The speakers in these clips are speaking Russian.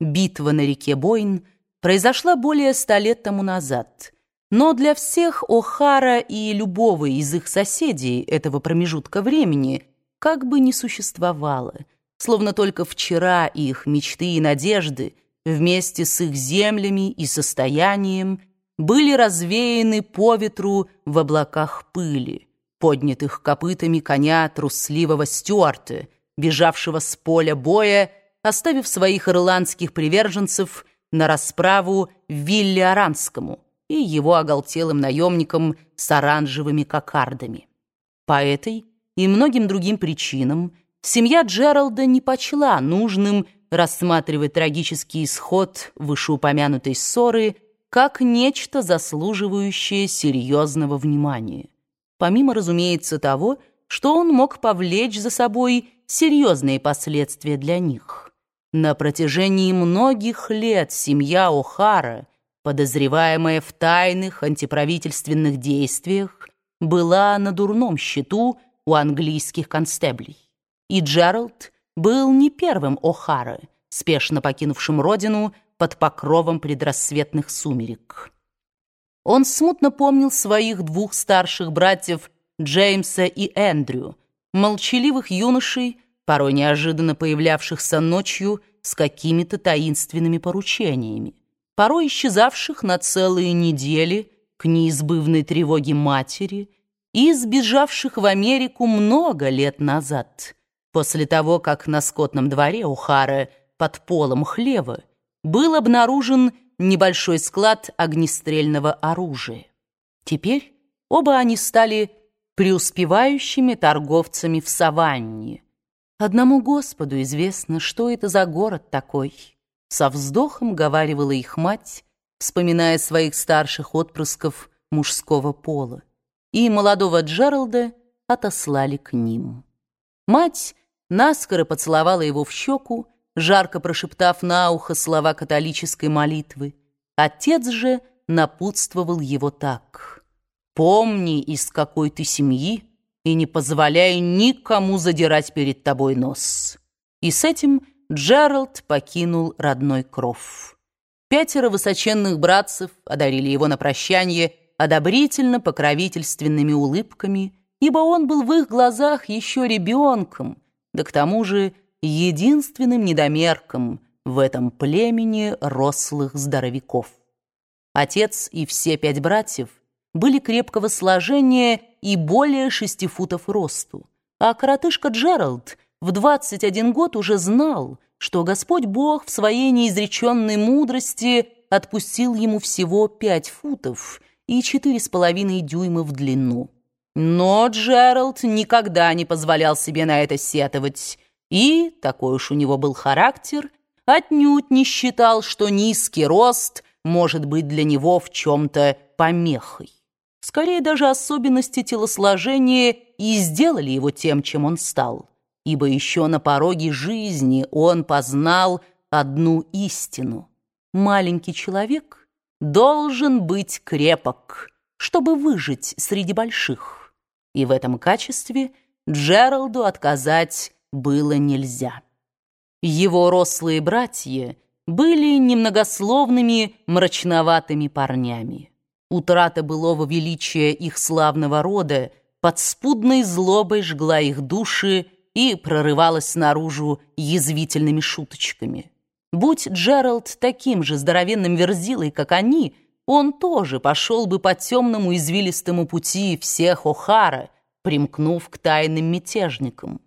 битва на реке Бойн, произошла более ста лет тому назад. Но для всех О'Хара и любого из их соседей этого промежутка времени как бы не существовало, словно только вчера их мечты и надежды вместе с их землями и состоянием были развеяны по ветру в облаках пыли, поднятых копытами коня трусливого Стюарта, бежавшего с поля боя, оставив своих ирландских приверженцев на расправу Вилли Аранскому и его оголтелым наемникам с оранжевыми кокардами. По этой и многим другим причинам семья Джералда не почла нужным рассматривать трагический исход вышеупомянутой ссоры как нечто заслуживающее серьезного внимания. Помимо, разумеется, того, что он мог повлечь за собой серьезные последствия для них. На протяжении многих лет семья О'Хара, подозреваемая в тайных антиправительственных действиях, была на дурном счету у английских констеблей. И Джеральд был не первым О'Хара, спешно покинувшим родину под покровом предрассветных сумерек. Он смутно помнил своих двух старших братьев Джеймса и Эндрю, молчаливых юношей, порой неожиданно появлявшихся ночью с какими-то таинственными поручениями, порой исчезавших на целые недели к неизбывной тревоге матери и сбежавших в Америку много лет назад, после того, как на скотном дворе у Хара под полом хлева был обнаружен небольшой склад огнестрельного оружия. Теперь оба они стали преуспевающими торговцами в саванне. Одному Господу известно, что это за город такой. Со вздохом говаривала их мать, вспоминая своих старших отпрысков мужского пола. И молодого Джералда отослали к ним. Мать наскоро поцеловала его в щеку, жарко прошептав на ухо слова католической молитвы. Отец же напутствовал его так. «Помни, из какой ты семьи, и не позволяй никому задирать перед тобой нос». И с этим Джеральд покинул родной кров. Пятеро высоченных братцев одарили его на прощание одобрительно покровительственными улыбками, ибо он был в их глазах еще ребенком, да к тому же единственным недомерком в этом племени рослых здоровяков. Отец и все пять братьев были крепкого сложения и более шести футов росту, а коротышка Джеральд в 21 год уже знал, что Господь Бог в своей неизреченной мудрости отпустил ему всего пять футов и четыре с половиной дюйма в длину. Но Джеральд никогда не позволял себе на это сетовать, и, такой уж у него был характер, отнюдь не считал, что низкий рост может быть для него в чем-то помехой. Скорее, даже особенности телосложения и сделали его тем, чем он стал, ибо еще на пороге жизни он познал одну истину. Маленький человек должен быть крепок, чтобы выжить среди больших, и в этом качестве Джералду отказать было нельзя. Его рослые братья были немногословными мрачноватыми парнями. Утрата былого величия их славного рода подспудной злобой жгла их души и прорывалась наружу язвительными шуточками. Будь Джеральд таким же здоровенным верзилой, как они, он тоже пошел бы по темному извилистому пути всех О'Хара, примкнув к тайным мятежникам.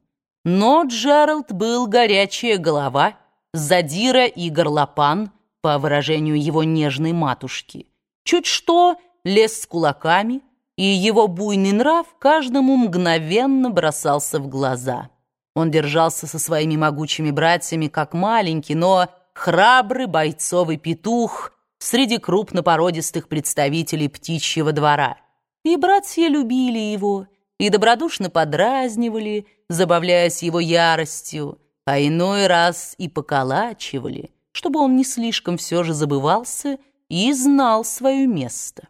Но Джеральд был горячая голова, задира и горлопан, по выражению его нежной матушки. Чуть что лез с кулаками, и его буйный нрав каждому мгновенно бросался в глаза. Он держался со своими могучими братьями как маленький, но храбрый бойцовый петух среди крупнопородистых представителей птичьего двора. И братья любили его, и добродушно подразнивали, забавляясь его яростью, а иной раз и поколачивали, чтобы он не слишком все же забывался и знал свое место.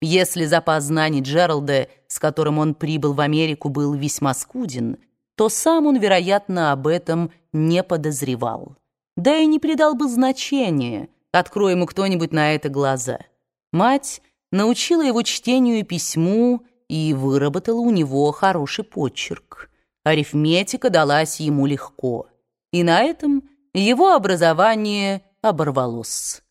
Если запас знаний Джералда, с которым он прибыл в Америку, был весьма скуден, то сам он, вероятно, об этом не подозревал. да и не придал бы значения, открой ему кто-нибудь на это глаза. Мать научила его чтению и письму и выработала у него хороший почерк. Арифметика далась ему легко, и на этом его образование оборвалось.